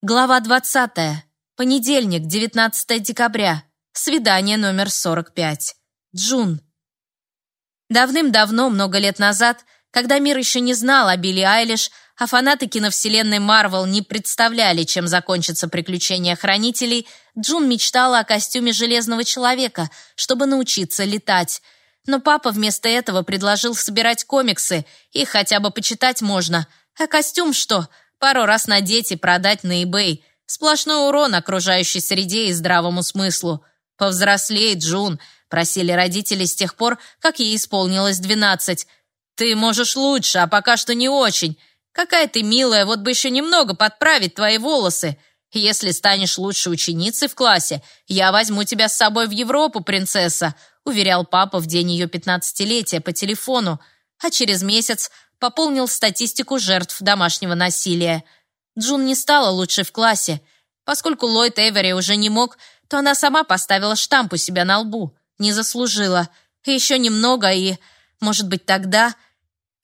Глава 20. Понедельник, 19 декабря. Свидание номер 45. Джун. Давным-давно, много лет назад, когда мир еще не знал о Билли Айлиш, а фанаты киновселенной Марвел не представляли, чем закончатся приключения хранителей, Джун мечтала о костюме Железного Человека, чтобы научиться летать. Но папа вместо этого предложил собирать комиксы, их хотя бы почитать можно. А костюм что? Пару раз надеть и продать на eBay. Сплошной урон окружающей среде и здравому смыслу. «Повзрослей, Джун», — просили родители с тех пор, как ей исполнилось двенадцать. «Ты можешь лучше, а пока что не очень. Какая ты милая, вот бы еще немного подправить твои волосы. Если станешь лучшей ученицей в классе, я возьму тебя с собой в Европу, принцесса», — уверял папа в день ее пятнадцатилетия по телефону, а через месяц пополнил статистику жертв домашнего насилия. Джун не стала лучшей в классе. Поскольку Ллойд Эвери уже не мог, то она сама поставила штамп у себя на лбу. Не заслужила. Еще немного и, может быть, тогда...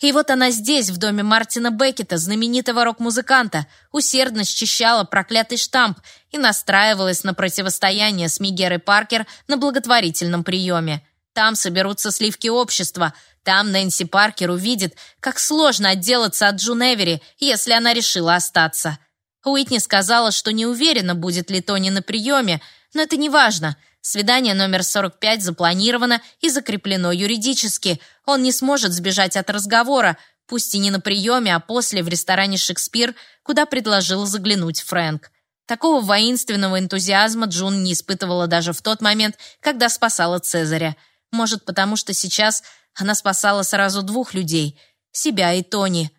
И вот она здесь, в доме Мартина Беккета, знаменитого рок-музыканта, усердно счищала проклятый штамп и настраивалась на противостояние с Мигерой Паркер на благотворительном приеме. Там соберутся сливки общества. Там Нэнси Паркер увидит, как сложно отделаться от Джун Эвери, если она решила остаться. Уитни сказала, что не уверена, будет ли Тони на приеме, но это не важно. Свидание номер 45 запланировано и закреплено юридически. Он не сможет сбежать от разговора, пусть и не на приеме, а после в ресторане «Шекспир», куда предложил заглянуть Фрэнк. Такого воинственного энтузиазма Джун не испытывала даже в тот момент, когда спасала Цезаря. Может, потому что сейчас она спасала сразу двух людей – себя и Тони.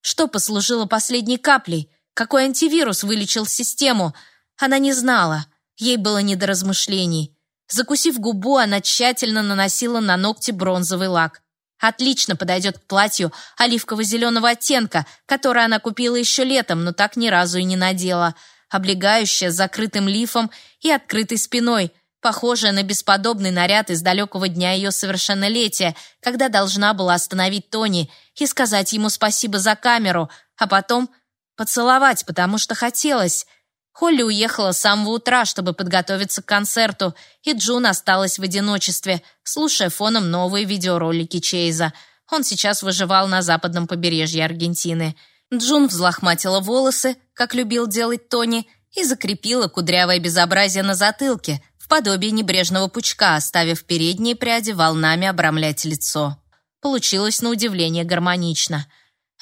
Что послужило последней каплей? Какой антивирус вылечил систему? Она не знала. Ей было не до размышлений. Закусив губу, она тщательно наносила на ногти бронзовый лак. Отлично подойдет к платью оливково-зеленого оттенка, которое она купила еще летом, но так ни разу и не надела. Облегающая с закрытым лифом и открытой спиной, похожая на бесподобный наряд из далекого дня ее совершеннолетия, когда должна была остановить Тони и сказать ему спасибо за камеру, а потом поцеловать, потому что хотелось – Холли уехала с самого утра, чтобы подготовиться к концерту, и Джун осталась в одиночестве, слушая фоном новые видеоролики Чейза. Он сейчас выживал на западном побережье Аргентины. Джун взлохматила волосы, как любил делать Тони, и закрепила кудрявое безобразие на затылке, подобие небрежного пучка, оставив передние пряди волнами обрамлять лицо. Получилось на удивление гармонично.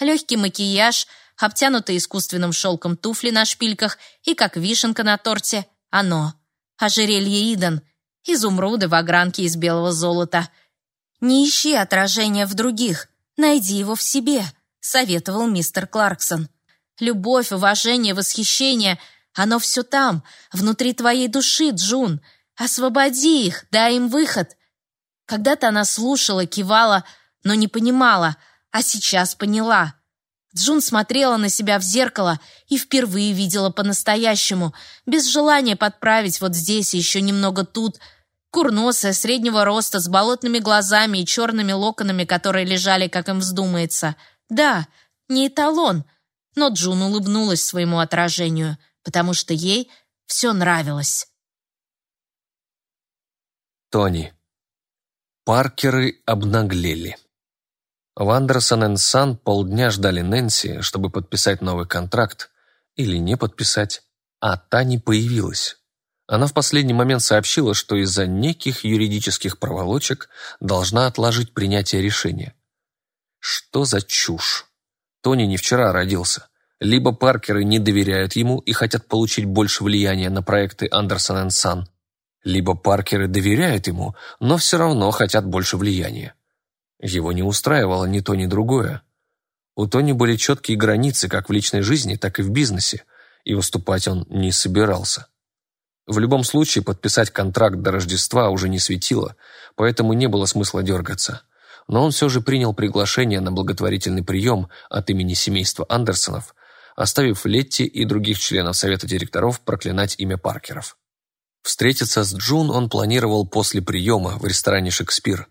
Легкий макияж — обтянутые искусственным шелком туфли на шпильках и, как вишенка на торте, оно. Ожерелье Идан, изумруды в огранке из белого золота. «Не ищи отражения в других, найди его в себе», — советовал мистер Кларксон. «Любовь, уважение, восхищение — оно все там, внутри твоей души, Джун. Освободи их, дай им выход». Когда-то она слушала, кивала, но не понимала, а сейчас поняла — Джун смотрела на себя в зеркало и впервые видела по-настоящему, без желания подправить вот здесь и еще немного тут. Курносая, среднего роста, с болотными глазами и черными локонами, которые лежали, как им вздумается. Да, не эталон, но Джун улыбнулась своему отражению, потому что ей все нравилось. Тони. Паркеры обнаглели. В Андерсон энд Сан полдня ждали Нэнси, чтобы подписать новый контракт, или не подписать, а та не появилась. Она в последний момент сообщила, что из-за неких юридических проволочек должна отложить принятие решения. Что за чушь? Тони не вчера родился. Либо Паркеры не доверяют ему и хотят получить больше влияния на проекты Андерсон энд Сан, либо Паркеры доверяют ему, но все равно хотят больше влияния. Его не устраивало ни то, ни другое. У Тони были четкие границы как в личной жизни, так и в бизнесе, и уступать он не собирался. В любом случае подписать контракт до Рождества уже не светило, поэтому не было смысла дергаться. Но он все же принял приглашение на благотворительный прием от имени семейства Андерсонов, оставив Летти и других членов совета директоров проклинать имя Паркеров. Встретиться с Джун он планировал после приема в ресторане «Шекспир»,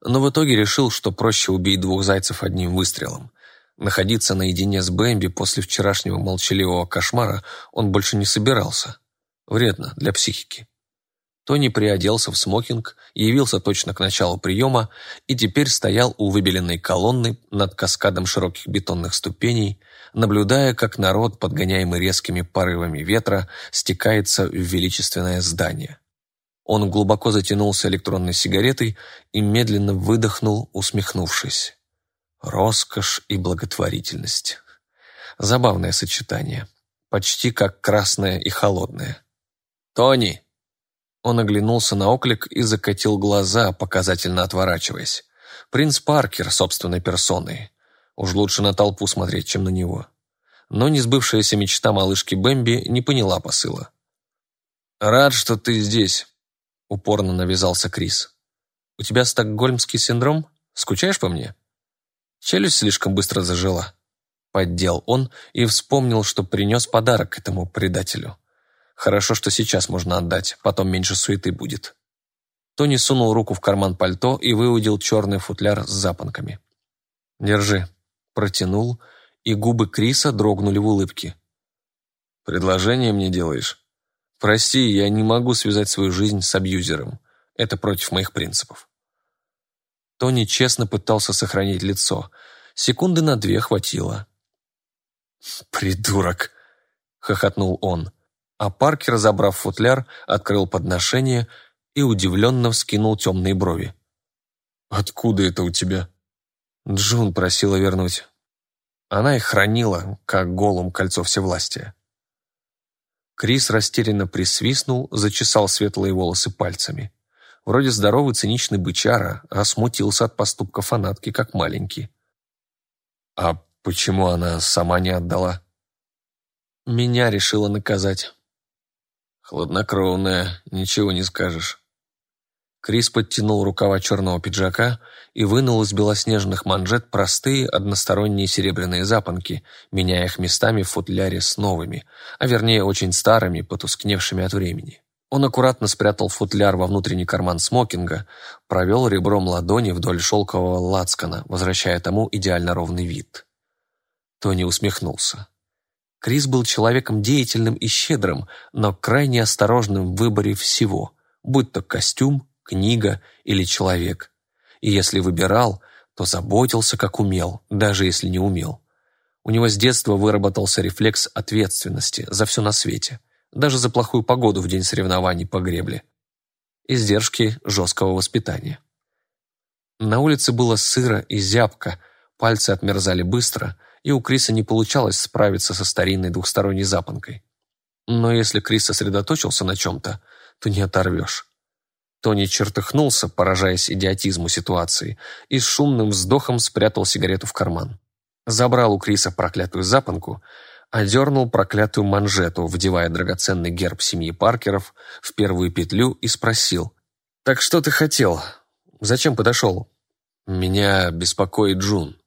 но в итоге решил, что проще убить двух зайцев одним выстрелом. Находиться наедине с Бэмби после вчерашнего молчаливого кошмара он больше не собирался. Вредно для психики. Тони приоделся в смокинг, явился точно к началу приема и теперь стоял у выбеленной колонны над каскадом широких бетонных ступеней, наблюдая, как народ, подгоняемый резкими порывами ветра, стекается в величественное здание. Он глубоко затянулся электронной сигаретой и медленно выдохнул, усмехнувшись. Роскошь и благотворительность. Забавное сочетание. Почти как красное и холодное. «Тони!» Он оглянулся на оклик и закатил глаза, показательно отворачиваясь. Принц Паркер собственной персоной. Уж лучше на толпу смотреть, чем на него. Но несбывшаяся мечта малышки Бэмби не поняла посыла. «Рад, что ты здесь», — упорно навязался Крис. «У тебя стокгольмский синдром? Скучаешь по мне?» Челюсть слишком быстро зажила. Поддел он и вспомнил, что принес подарок этому предателю. Хорошо, что сейчас можно отдать, потом меньше суеты будет. Тони сунул руку в карман пальто и выудил черный футляр с запонками. «Держи», — протянул, и губы Криса дрогнули в улыбке. «Предложение мне делаешь? Прости, я не могу связать свою жизнь с абьюзером. Это против моих принципов». Тони честно пытался сохранить лицо. Секунды на две хватило. «Придурок!» — хохотнул он а Паркер, забрав футляр, открыл подношение и удивленно вскинул темные брови. «Откуда это у тебя?» Джун просила вернуть. Она их хранила, как голым кольцо всевластия. Крис растерянно присвистнул, зачесал светлые волосы пальцами. Вроде здоровый циничный бычара, а смутился от поступка фанатки, как маленький. «А почему она сама не отдала?» «Меня решила наказать». Хладнокровная, ничего не скажешь. Крис подтянул рукава черного пиджака и вынул из белоснежных манжет простые односторонние серебряные запонки, меняя их местами в футляре с новыми, а вернее очень старыми, потускневшими от времени. Он аккуратно спрятал футляр во внутренний карман смокинга, провел ребром ладони вдоль шелкового лацкана, возвращая тому идеально ровный вид. Тони усмехнулся. Крис был человеком деятельным и щедрым, но крайне осторожным в выборе всего, будь то костюм, книга или человек. И если выбирал, то заботился как умел, даже если не умел. У него с детства выработался рефлекс ответственности за все на свете, даже за плохую погоду в день соревнований по гребле. Издержки жесткого воспитания. На улице было сыро и зябко, пальцы отмерзали быстро – и у Криса не получалось справиться со старинной двухсторонней запонкой. Но если Крис сосредоточился на чем-то, то не оторвешь. Тони чертыхнулся, поражаясь идиотизму ситуации, и с шумным вздохом спрятал сигарету в карман. Забрал у Криса проклятую запонку, одернул проклятую манжету, вдевая драгоценный герб семьи Паркеров в первую петлю и спросил. «Так что ты хотел? Зачем подошел?» «Меня беспокоит Джун»,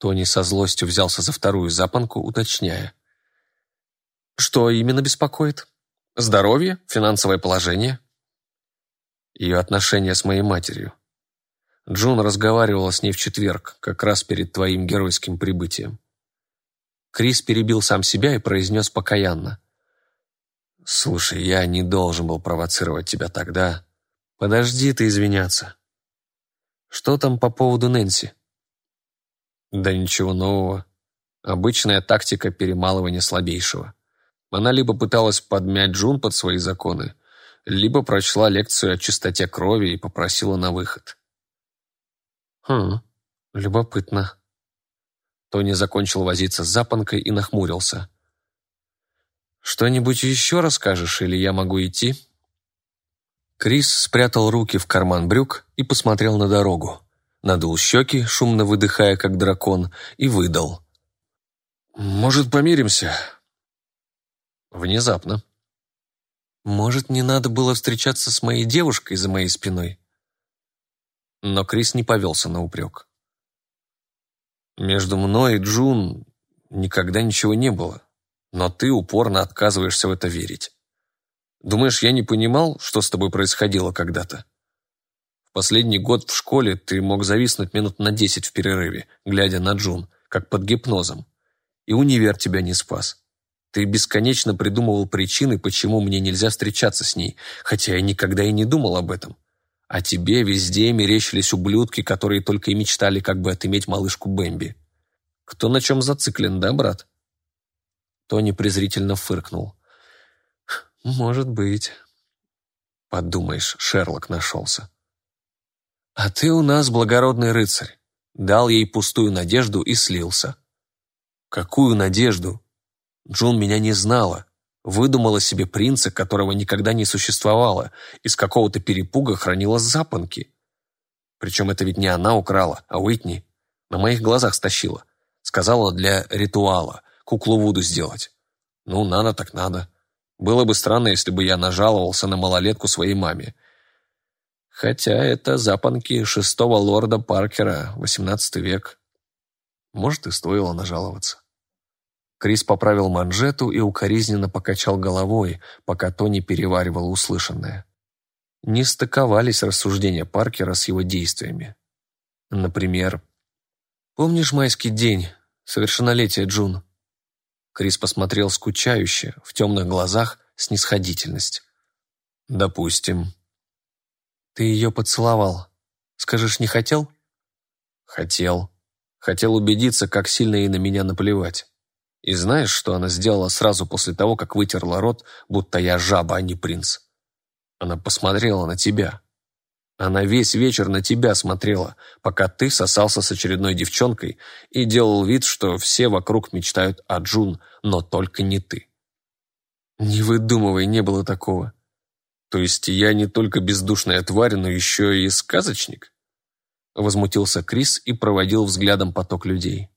Тони со злостью взялся за вторую запонку, уточняя. «Что именно беспокоит? Здоровье? Финансовое положение?» Ее отношения с моей матерью. Джун разговаривала с ней в четверг, как раз перед твоим геройским прибытием. Крис перебил сам себя и произнес покаянно. «Слушай, я не должен был провоцировать тебя тогда. Подожди ты извиняться. Что там по поводу Нэнси?» Да ничего нового. Обычная тактика перемалывания слабейшего. Она либо пыталась подмять Джун под свои законы, либо прочла лекцию о чистоте крови и попросила на выход. Хм, любопытно. Тони закончил возиться с запонкой и нахмурился. «Что-нибудь еще расскажешь, или я могу идти?» Крис спрятал руки в карман брюк и посмотрел на дорогу надул щеки, шумно выдыхая, как дракон, и выдал. «Может, помиримся?» Внезапно. «Может, не надо было встречаться с моей девушкой за моей спиной?» Но Крис не повелся на упрек. «Между мной и Джун никогда ничего не было, но ты упорно отказываешься в это верить. Думаешь, я не понимал, что с тобой происходило когда-то?» Последний год в школе ты мог зависнуть минут на десять в перерыве, глядя на Джун, как под гипнозом. И универ тебя не спас. Ты бесконечно придумывал причины, почему мне нельзя встречаться с ней, хотя я никогда и не думал об этом. А тебе везде мерещились ублюдки, которые только и мечтали как бы отыметь малышку Бэмби. Кто на чем зациклен, да, брат?» Тони презрительно фыркнул. «Может быть». Подумаешь, Шерлок нашелся. «А ты у нас благородный рыцарь. Дал ей пустую надежду и слился». «Какую надежду?» Джун меня не знала. Выдумала себе принца, которого никогда не существовало, из какого-то перепуга хранила запонки. Причем это ведь не она украла, а Уитни. На моих глазах стащила. Сказала для ритуала, куклу Вуду сделать. Ну, надо так надо. Было бы странно, если бы я нажаловался на малолетку своей маме. Хотя это запонки шестого лорда Паркера, XVIII век. Может, и стоило нажаловаться. Крис поправил манжету и укоризненно покачал головой, пока Тони переваривал услышанное. Не стыковались рассуждения Паркера с его действиями. Например, «Помнишь майский день, совершеннолетие Джун?» Крис посмотрел скучающе, в темных глазах снисходительность. «Допустим». «Ты ее поцеловал. Скажешь, не хотел?» «Хотел. Хотел убедиться, как сильно ей на меня наплевать. И знаешь, что она сделала сразу после того, как вытерла рот, будто я жаба, а не принц? Она посмотрела на тебя. Она весь вечер на тебя смотрела, пока ты сосался с очередной девчонкой и делал вид, что все вокруг мечтают о Джун, но только не ты. Не выдумывай, не было такого. То есть я не только бездушная тварь, но еще и сказочник? Возмутился Крис и проводил взглядом поток людей.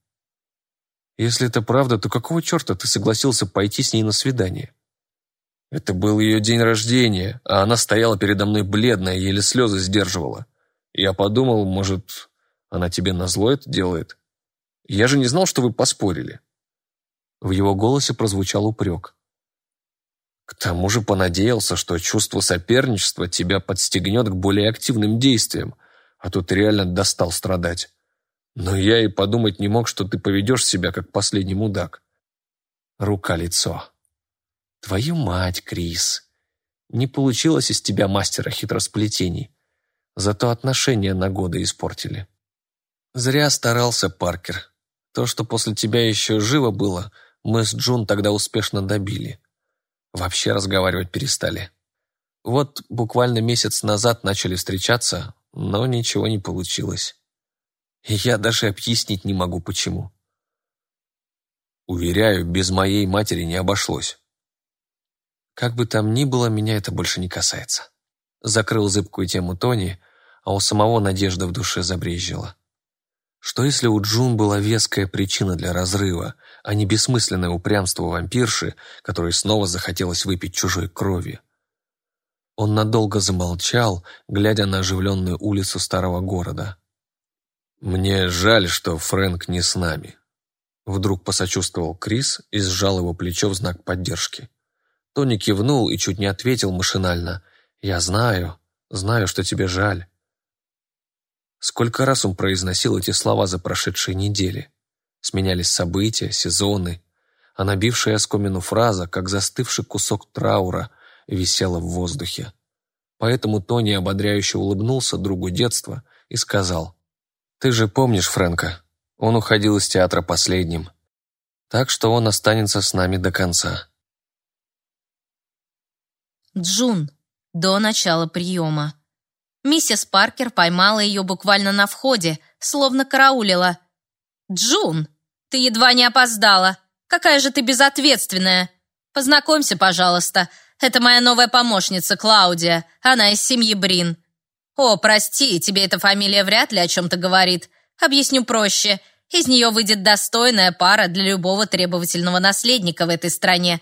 Если это правда, то какого черта ты согласился пойти с ней на свидание? Это был ее день рождения, а она стояла передо мной бледная, еле слезы сдерживала. Я подумал, может, она тебе назло это делает? Я же не знал, что вы поспорили. В его голосе прозвучал упрек. К тому же понадеялся, что чувство соперничества тебя подстегнет к более активным действиям, а тут реально достал страдать. Но я и подумать не мог, что ты поведешь себя, как последний мудак. Рука-лицо. Твою мать, Крис. Не получилось из тебя мастера хитросплетений. Зато отношения на годы испортили. Зря старался Паркер. То, что после тебя еще живо было, мы с Джун тогда успешно добили. Вообще разговаривать перестали. Вот буквально месяц назад начали встречаться, но ничего не получилось. Я даже объяснить не могу, почему. Уверяю, без моей матери не обошлось. Как бы там ни было, меня это больше не касается. Закрыл зыбкую тему Тони, а у самого надежда в душе забрезжила. Что если у Джун была веская причина для разрыва, а не бессмысленное упрямство вампирши, которой снова захотелось выпить чужой крови? Он надолго замолчал, глядя на оживленную улицу старого города. «Мне жаль, что Фрэнк не с нами», — вдруг посочувствовал Крис и сжал его плечо в знак поддержки. Тони кивнул и чуть не ответил машинально. «Я знаю, знаю, что тебе жаль». Сколько раз он произносил эти слова за прошедшие недели. Сменялись события, сезоны, а набившая оскомину фраза, как застывший кусок траура, висела в воздухе. Поэтому Тони ободряюще улыбнулся другу детства и сказал, «Ты же помнишь Фрэнка? Он уходил из театра последним. Так что он останется с нами до конца». Джун. До начала приема. Миссис Паркер поймала ее буквально на входе, словно караулила. «Джун, ты едва не опоздала. Какая же ты безответственная. Познакомься, пожалуйста. Это моя новая помощница Клаудия. Она из семьи Брин». «О, прости, тебе эта фамилия вряд ли о чем-то говорит. Объясню проще. Из нее выйдет достойная пара для любого требовательного наследника в этой стране.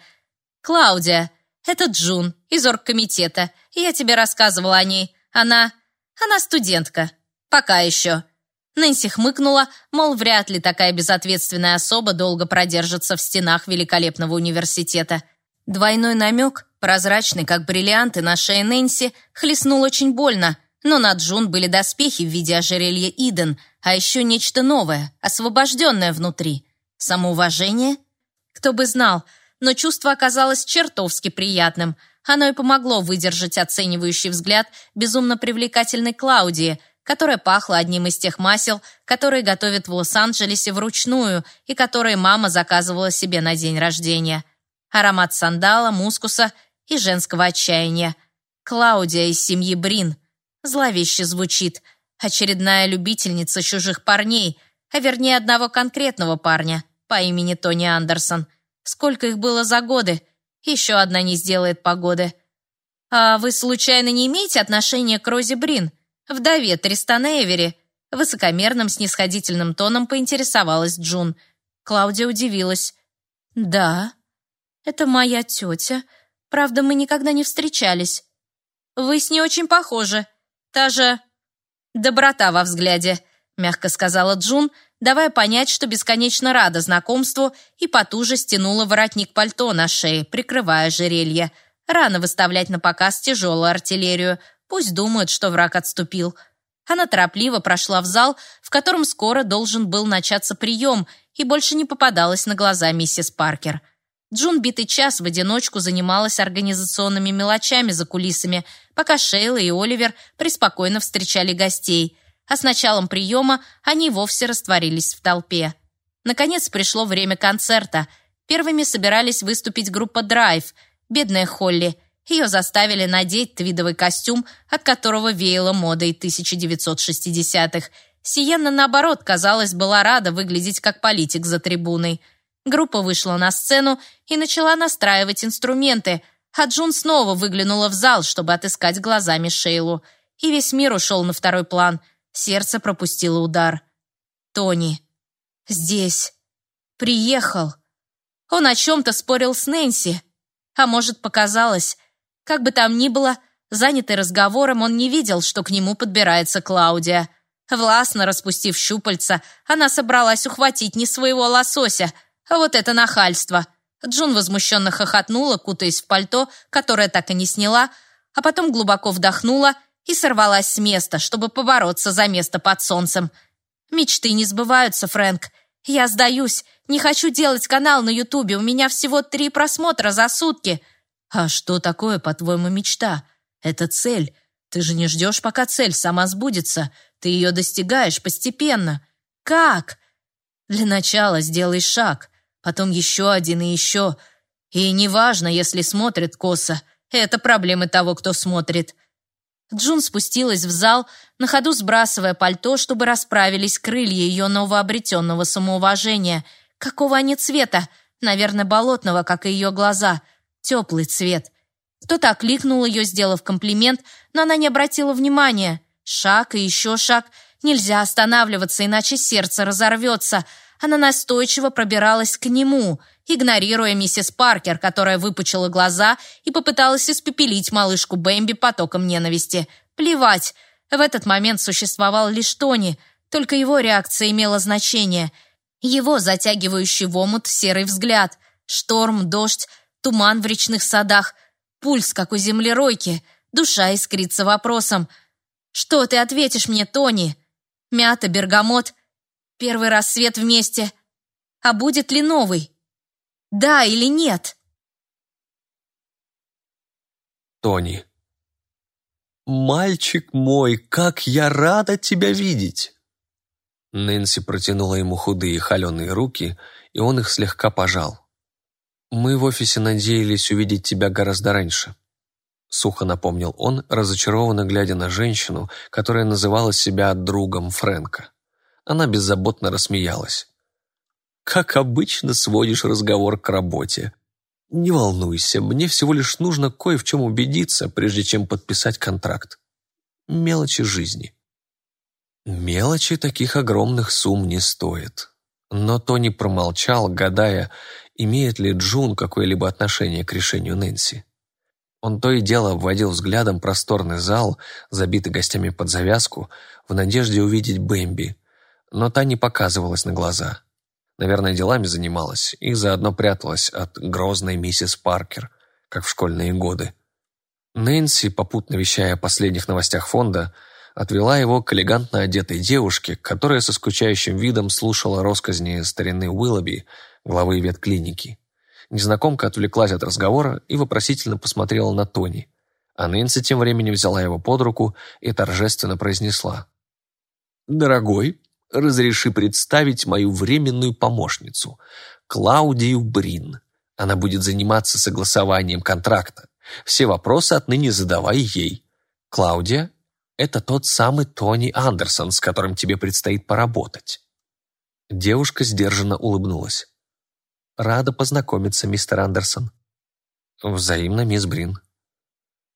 Клаудия, это Джун из оргкомитета. Я тебе рассказывала о ней. Она... она студентка. Пока еще». Нэнси хмыкнула, мол, вряд ли такая безответственная особа долго продержится в стенах великолепного университета. Двойной намек, прозрачный, как бриллианты на шее Нэнси, хлестнул очень больно, Но на Джун были доспехи в виде ожерелья Иден, а еще нечто новое, освобожденное внутри. Самоуважение? Кто бы знал, но чувство оказалось чертовски приятным. Оно и помогло выдержать оценивающий взгляд безумно привлекательной Клаудии, которая пахла одним из тех масел, которые готовят в Лос-Анджелесе вручную и которые мама заказывала себе на день рождения. Аромат сандала, мускуса и женского отчаяния. Клаудия из семьи Брин. Зловеще звучит. Очередная любительница чужих парней, а вернее одного конкретного парня по имени Тони Андерсон. Сколько их было за годы? Еще одна не сделает погоды. А вы случайно не имеете отношения к Розе Брин, вдове Тристана Эвери? Высокомерным снисходительным тоном поинтересовалась Джун. Клаудия удивилась. «Да, это моя тетя. Правда, мы никогда не встречались. Вы с ней очень похожи. Та же доброта во взгляде», мягко сказала Джун, давая понять, что бесконечно рада знакомству и потуже стянула воротник пальто на шее, прикрывая жерелье. Рано выставлять на показ тяжелую артиллерию. Пусть думают, что враг отступил. Она торопливо прошла в зал, в котором скоро должен был начаться прием, и больше не попадалась на глаза миссис Паркер. Джун битый час в одиночку занималась организационными мелочами за кулисами, пока Шейла и Оливер преспокойно встречали гостей а с началом приема они вовсе растворились в толпе. Наконец пришло время концерта. Первыми собирались выступить группа «Драйв», бедная Холли. Ее заставили надеть твидовый костюм, от которого веяло модой 1960-х. Сиенна, наоборот, казалось, была рада выглядеть как политик за трибуной. Группа вышла на сцену и начала настраивать инструменты, а Джун снова выглянула в зал, чтобы отыскать глазами Шейлу. И весь мир ушел на второй план – Сердце пропустило удар. Тони. Здесь. Приехал. Он о чем-то спорил с Нэнси. А может, показалось. Как бы там ни было, занятый разговором, он не видел, что к нему подбирается Клаудия. Властно распустив щупальца, она собралась ухватить не своего лосося, вот это нахальство. Джун возмущенно хохотнула, кутаясь в пальто, которое так и не сняла, а потом глубоко вдохнула и сорвалась с места, чтобы побороться за место под солнцем. Мечты не сбываются, Фрэнк. Я сдаюсь. Не хочу делать канал на Ютубе. У меня всего три просмотра за сутки. А что такое, по-твоему, мечта? Это цель. Ты же не ждешь, пока цель сама сбудется. Ты ее достигаешь постепенно. Как? Для начала сделай шаг, потом еще один и еще. И неважно, если смотрит косо. Это проблемы того, кто смотрит. Джун спустилась в зал, на ходу сбрасывая пальто, чтобы расправились крылья ее новообретенного самоуважения. Какого они цвета? Наверное, болотного, как и ее глаза. Теплый цвет. Кто-то окликнул ее, сделав комплимент, но она не обратила внимания. Шаг и еще шаг. Нельзя останавливаться, иначе сердце разорвется. Она настойчиво пробиралась к нему — игнорируя миссис Паркер, которая выпучила глаза и попыталась испепелить малышку Бэмби потоком ненависти. Плевать. В этот момент существовал лишь Тони, только его реакция имела значение. Его затягивающий в омут серый взгляд, шторм, дождь, туман в речных садах, пульс, как у землеройки, душа искрится вопросом. «Что ты ответишь мне, Тони?» «Мята, бергамот, первый рассвет вместе. А будет ли новый?» Да или нет? Тони. «Мальчик мой, как я рада тебя видеть!» Нэнси протянула ему худые холеные руки, и он их слегка пожал. «Мы в офисе надеялись увидеть тебя гораздо раньше», сухо напомнил он, разочарованно глядя на женщину, которая называла себя другом Фрэнка. Она беззаботно рассмеялась как обычно, сводишь разговор к работе. Не волнуйся, мне всего лишь нужно кое в чем убедиться, прежде чем подписать контракт. Мелочи жизни. Мелочи таких огромных сумм не стоят. Но Тони промолчал, гадая, имеет ли Джун какое-либо отношение к решению Нэнси. Он то и дело обводил взглядом просторный зал, забитый гостями под завязку, в надежде увидеть Бэмби, но та не показывалась на глаза. Наверное, делами занималась и заодно пряталась от грозной миссис Паркер, как в школьные годы. Нэнси, попутно вещая о последних новостях фонда, отвела его к элегантно одетой девушке, которая со скучающим видом слушала росказни старины Уиллоби, главы ветклиники. Незнакомка отвлеклась от разговора и вопросительно посмотрела на Тони. А Нэнси тем временем взяла его под руку и торжественно произнесла. «Дорогой, разреши представить мою временную помощницу, Клаудию Брин. Она будет заниматься согласованием контракта. Все вопросы отныне задавай ей. Клаудия – это тот самый Тони Андерсон, с которым тебе предстоит поработать». Девушка сдержанно улыбнулась. «Рада познакомиться, мистер Андерсон». «Взаимно, мисс Брин».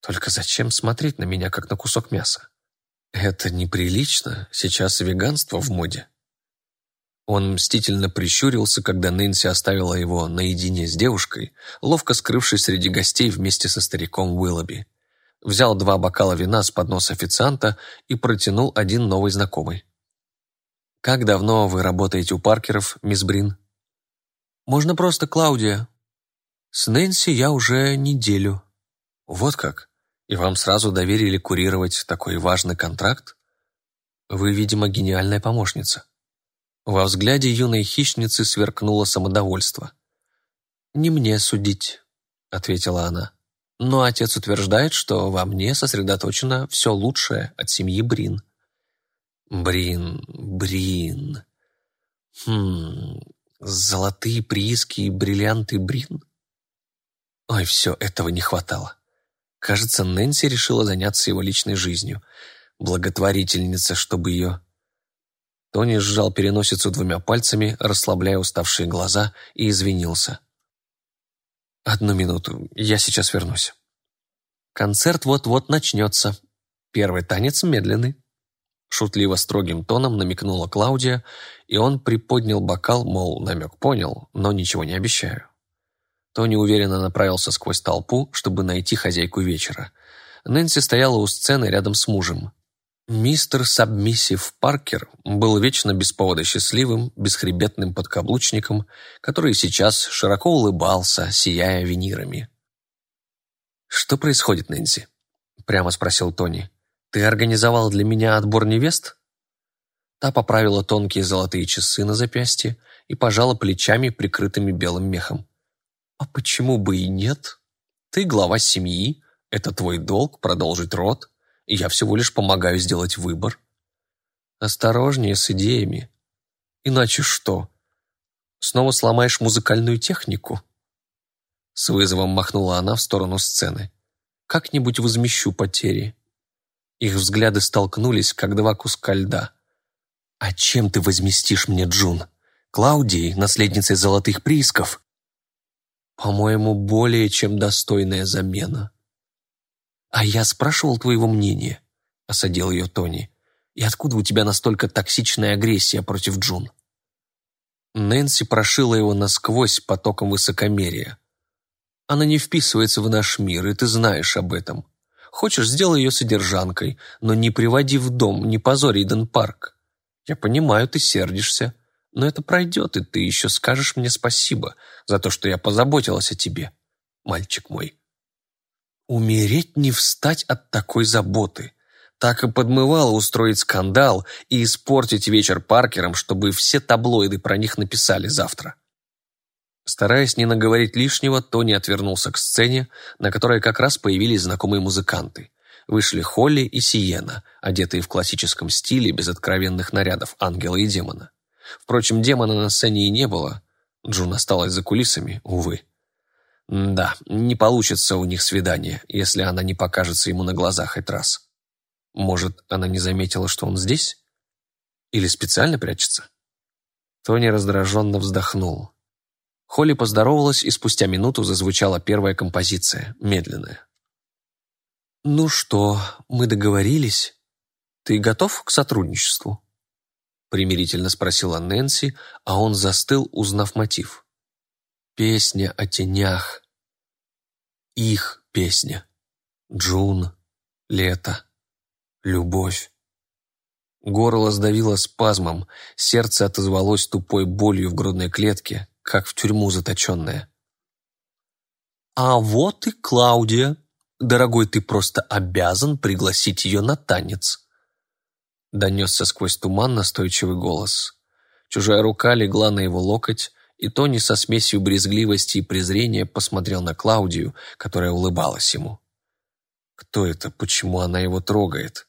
«Только зачем смотреть на меня, как на кусок мяса?» «Это неприлично. Сейчас веганство в моде». Он мстительно прищурился, когда Нэнси оставила его наедине с девушкой, ловко скрывшись среди гостей вместе со стариком Уиллоби взял два бокала вина с подноса официанта и протянул один новый знакомый. «Как давно вы работаете у Паркеров, мисс Брин?» «Можно просто Клаудия. С Нэнси я уже неделю». «Вот как? И вам сразу доверили курировать такой важный контракт? Вы, видимо, гениальная помощница». Во взгляде юной хищницы сверкнуло самодовольство. «Не мне судить», — ответила она. Но отец утверждает, что во мне сосредоточено все лучшее от семьи Брин. Брин, Брин. Хм, золотые прииски и бриллианты Брин? Ой, все, этого не хватало. Кажется, Нэнси решила заняться его личной жизнью. Благотворительница, чтобы ее... Тони сжал переносицу двумя пальцами, расслабляя уставшие глаза, и извинился. «Одну минуту, я сейчас вернусь». «Концерт вот-вот начнется. Первый танец медленный». Шутливо строгим тоном намекнула Клаудия, и он приподнял бокал, мол, намек понял, но ничего не обещаю. Тони уверенно направился сквозь толпу, чтобы найти хозяйку вечера. Нэнси стояла у сцены рядом с мужем. Мистер Сабмиссив Паркер был вечно без повода счастливым, бесхребетным подкаблучником, который сейчас широко улыбался, сияя винирами. «Что происходит, Нэнси?» – прямо спросил Тони. «Ты организовал для меня отбор невест?» Та поправила тонкие золотые часы на запястье и пожала плечами, прикрытыми белым мехом. «А почему бы и нет? Ты глава семьи, это твой долг продолжить род» Я всего лишь помогаю сделать выбор. Осторожнее с идеями. Иначе что? Снова сломаешь музыкальную технику? С вызовом махнула она в сторону сцены. Как-нибудь возмещу потери. Их взгляды столкнулись, как два куска льда. «А чем ты возместишь мне, Джун? Клаудией, наследницей золотых приисков?» «По-моему, более чем достойная замена», «А я спрашивал твоего мнения», — осадил ее Тони. «И откуда у тебя настолько токсичная агрессия против Джун?» Нэнси прошила его насквозь потоком высокомерия. «Она не вписывается в наш мир, и ты знаешь об этом. Хочешь, сделай ее содержанкой, но не приводи в дом, не позорь Иден Парк. Я понимаю, ты сердишься, но это пройдет, и ты еще скажешь мне спасибо за то, что я позаботилась о тебе, мальчик мой». Умереть не встать от такой заботы. Так и подмывало устроить скандал и испортить вечер Паркерам, чтобы все таблоиды про них написали завтра. Стараясь не наговорить лишнего, Тони отвернулся к сцене, на которой как раз появились знакомые музыканты. Вышли Холли и Сиена, одетые в классическом стиле, без откровенных нарядов ангела и демона. Впрочем, демона на сцене и не было. Джун осталась за кулисами, увы. Да, не получится у них свидание, если она не покажется ему на глазах хоть раз. Может, она не заметила, что он здесь? Или специально прячется? Тони раздраженно вздохнул. Холли поздоровалась, и спустя минуту зазвучала первая композиция, медленная. «Ну что, мы договорились? Ты готов к сотрудничеству?» Примирительно спросила Нэнси, а он застыл, узнав мотив. Песня о тенях. Их песня. Джун. Лето. Любовь. Горло сдавило спазмом, сердце отозвалось тупой болью в грудной клетке, как в тюрьму заточенное. «А вот и Клаудия. Дорогой, ты просто обязан пригласить ее на танец». Донесся сквозь туман настойчивый голос. Чужая рука легла на его локоть, и Тони со смесью брезгливости и презрения посмотрел на Клаудию, которая улыбалась ему. Кто это? Почему она его трогает?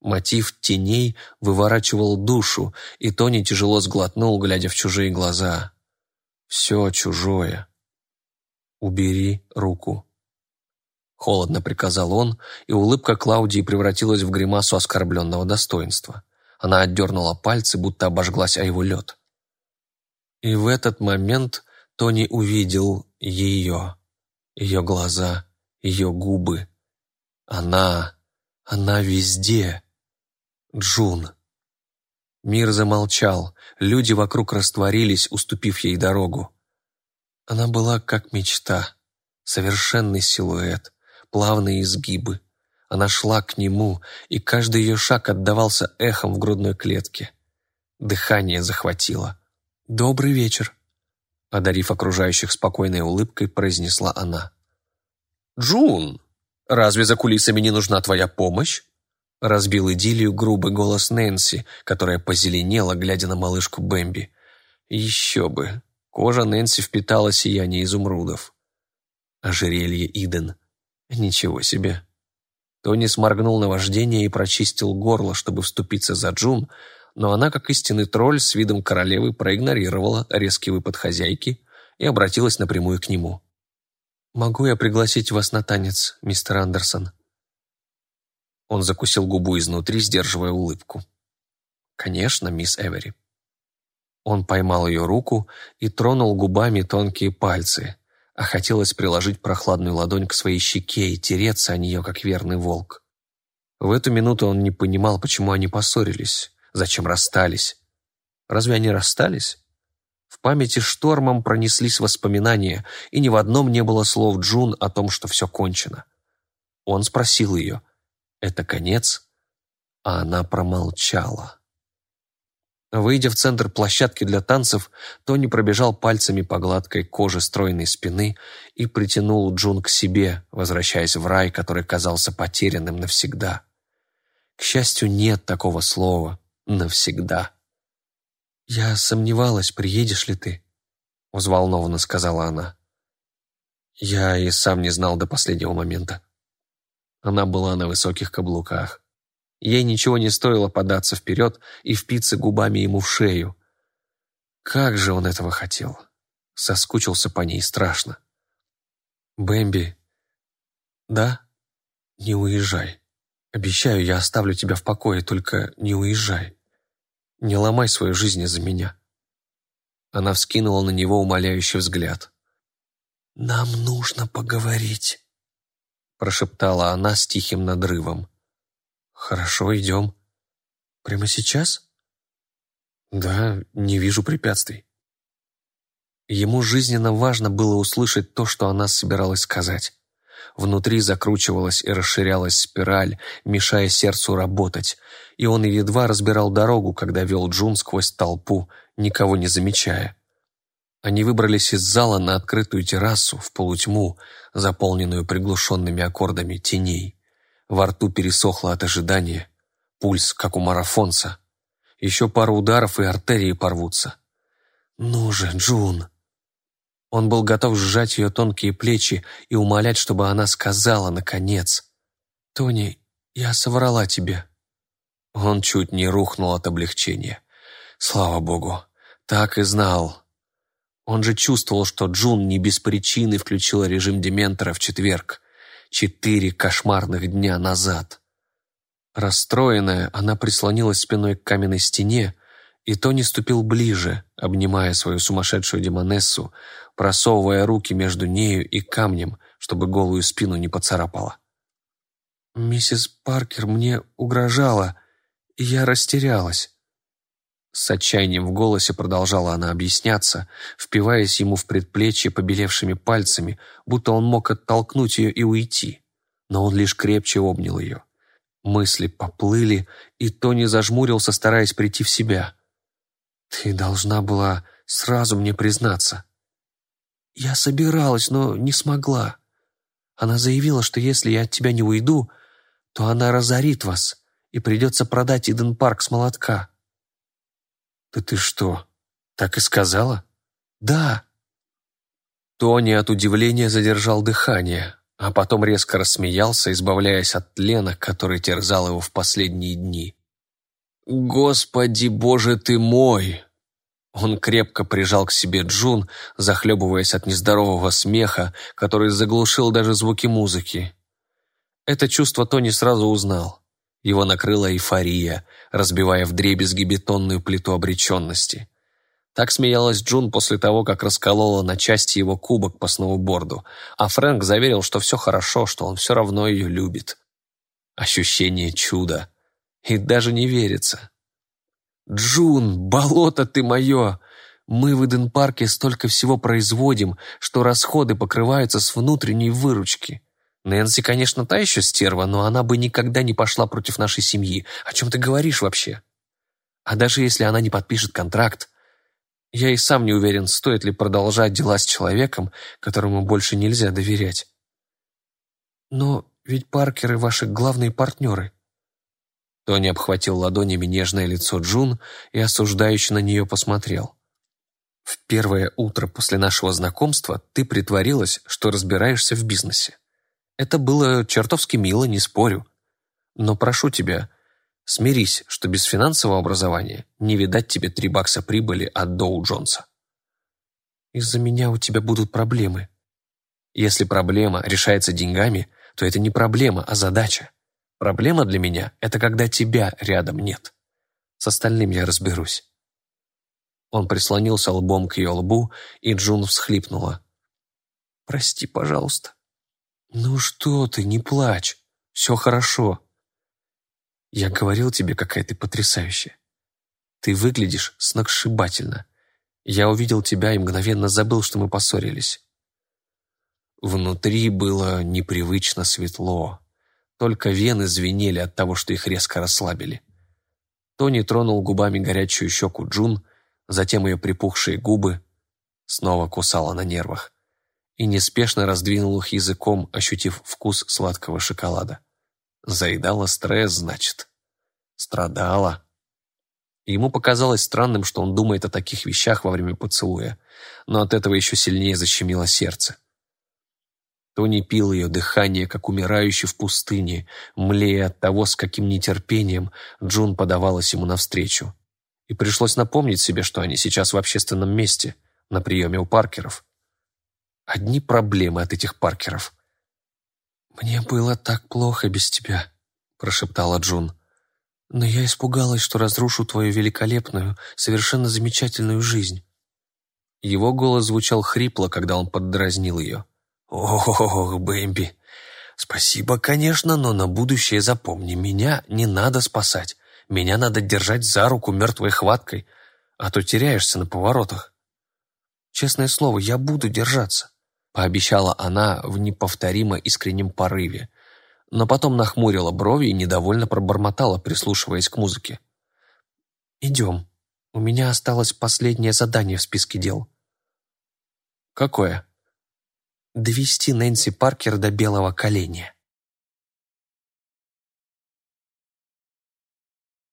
Мотив теней выворачивал душу, и Тони тяжело сглотнул, глядя в чужие глаза. Все чужое. Убери руку. Холодно приказал он, и улыбка Клаудии превратилась в гримасу оскорбленного достоинства. Она отдернула пальцы, будто обожглась о его лед. И в этот момент Тони увидел ее, ее глаза, ее губы. Она, она везде. Джун. Мир замолчал, люди вокруг растворились, уступив ей дорогу. Она была как мечта, совершенный силуэт, плавные изгибы. Она шла к нему, и каждый ее шаг отдавался эхом в грудной клетке. Дыхание захватило. «Добрый вечер», — одарив окружающих спокойной улыбкой, произнесла она. «Джун, разве за кулисами не нужна твоя помощь?» Разбил идиллию грубый голос Нэнси, которая позеленела, глядя на малышку Бэмби. Еще бы. Кожа Нэнси впитала сияние изумрудов. Ожерелье Иден. Ничего себе. Тони сморгнул на вождение и прочистил горло, чтобы вступиться за Джун, но она, как истинный тролль, с видом королевы проигнорировала резкий выпад хозяйки и обратилась напрямую к нему. «Могу я пригласить вас на танец, мистер Андерсон?» Он закусил губу изнутри, сдерживая улыбку. «Конечно, мисс Эвери». Он поймал ее руку и тронул губами тонкие пальцы, а хотелось приложить прохладную ладонь к своей щеке и тереться о нее, как верный волк. В эту минуту он не понимал, почему они поссорились. Зачем расстались? Разве они расстались? В памяти штормом пронеслись воспоминания, и ни в одном не было слов Джун о том, что все кончено. Он спросил ее, «Это конец?» А она промолчала. Выйдя в центр площадки для танцев, Тони пробежал пальцами по гладкой коже стройной спины и притянул Джун к себе, возвращаясь в рай, который казался потерянным навсегда. К счастью, нет такого слова навсегда. «Я сомневалась, приедешь ли ты», — взволнованно сказала она. Я и сам не знал до последнего момента. Она была на высоких каблуках. Ей ничего не стоило податься вперед и впиться губами ему в шею. Как же он этого хотел! Соскучился по ней страшно. «Бэмби...» «Да? Не уезжай. Обещаю, я оставлю тебя в покое, только не уезжай. Не ломай свою жизнь из-за меня». Она вскинула на него умоляющий взгляд. «Нам нужно поговорить», прошептала она с тихим надрывом. «Хорошо, идем». «Прямо сейчас?» «Да, не вижу препятствий». Ему жизненно важно было услышать то, что она собиралась сказать. Внутри закручивалась и расширялась спираль, мешая сердцу работать, и он едва разбирал дорогу, когда вел Джун сквозь толпу, никого не замечая. Они выбрались из зала на открытую террасу, в полутьму, заполненную приглушенными аккордами теней. Во рту пересохло от ожидания. Пульс, как у марафонца. Еще пару ударов, и артерии порвутся. «Ну же, Джун!» Он был готов сжать ее тонкие плечи и умолять, чтобы она сказала, наконец. «Тони, я соврала тебе». Он чуть не рухнул от облегчения. Слава богу, так и знал. Он же чувствовал, что Джун не без причины включила режим Дементора в четверг четыре кошмарных дня назад. Расстроенная, она прислонилась спиной к каменной стене, и Тони ступил ближе, обнимая свою сумасшедшую демонессу, просовывая руки между нею и камнем, чтобы голую спину не поцарапала. «Миссис Паркер мне угрожала, и я растерялась. С отчаянием в голосе продолжала она объясняться, впиваясь ему в предплечье побелевшими пальцами, будто он мог оттолкнуть ее и уйти. Но он лишь крепче обнял ее. Мысли поплыли, и Тони зажмурился, стараясь прийти в себя. «Ты должна была сразу мне признаться». «Я собиралась, но не смогла. Она заявила, что если я от тебя не уйду, то она разорит вас, и придется продать Иден Парк с молотка». «Да ты что, так и сказала?» «Да». Тони от удивления задержал дыхание, а потом резко рассмеялся, избавляясь от тлена, который терзал его в последние дни. «Господи, боже ты мой!» Он крепко прижал к себе Джун, захлебываясь от нездорового смеха, который заглушил даже звуки музыки. Это чувство Тони сразу узнал. Его накрыла эйфория, разбивая вдребезги бетонную плиту обреченности. Так смеялась Джун после того, как расколола на части его кубок по сноуборду, а Фрэнк заверил, что все хорошо, что он все равно ее любит. Ощущение чуда. И даже не верится. «Джун, болото ты мое! Мы в Иден-парке столько всего производим, что расходы покрываются с внутренней выручки. Нэнси, конечно, та еще стерва, но она бы никогда не пошла против нашей семьи. О чем ты говоришь вообще? А даже если она не подпишет контракт, я и сам не уверен, стоит ли продолжать дела с человеком, которому больше нельзя доверять. Но ведь Паркеры ваши главные партнеры. Тони обхватил ладонями нежное лицо Джун и осуждающе на нее посмотрел. «В первое утро после нашего знакомства ты притворилась, что разбираешься в бизнесе. Это было чертовски мило, не спорю. Но прошу тебя, смирись, что без финансового образования не видать тебе три бакса прибыли от Доу Джонса. Из-за меня у тебя будут проблемы. Если проблема решается деньгами, то это не проблема, а задача. Проблема для меня – это когда тебя рядом нет. С остальным я разберусь. Он прислонился лбом к ее лбу, и Джун всхлипнула. «Прости, пожалуйста». «Ну что ты, не плачь. Все хорошо». «Я говорил тебе, какая ты потрясающая. Ты выглядишь сногсшибательно. Я увидел тебя и мгновенно забыл, что мы поссорились». Внутри было непривычно светло. Только вены звенели от того, что их резко расслабили. Тони тронул губами горячую щеку Джун, затем ее припухшие губы. Снова кусала на нервах. И неспешно раздвинул их языком, ощутив вкус сладкого шоколада. Заедала стресс, значит. Страдала. Ему показалось странным, что он думает о таких вещах во время поцелуя, но от этого еще сильнее защемило сердце. Тони пил ее дыхание, как умирающий в пустыне, млея от того, с каким нетерпением Джун подавалась ему навстречу. И пришлось напомнить себе, что они сейчас в общественном месте, на приеме у Паркеров. Одни проблемы от этих Паркеров. «Мне было так плохо без тебя», – прошептала Джун. «Но я испугалась, что разрушу твою великолепную, совершенно замечательную жизнь». Его голос звучал хрипло, когда он поддразнил ее. «Ох, Бэмби, спасибо, конечно, но на будущее запомни, меня не надо спасать. Меня надо держать за руку мертвой хваткой, а то теряешься на поворотах». «Честное слово, я буду держаться», — пообещала она в неповторимо искреннем порыве, но потом нахмурила брови и недовольно пробормотала, прислушиваясь к музыке. «Идем. У меня осталось последнее задание в списке дел». «Какое?» довести Нэнси Паркер до белого коленя.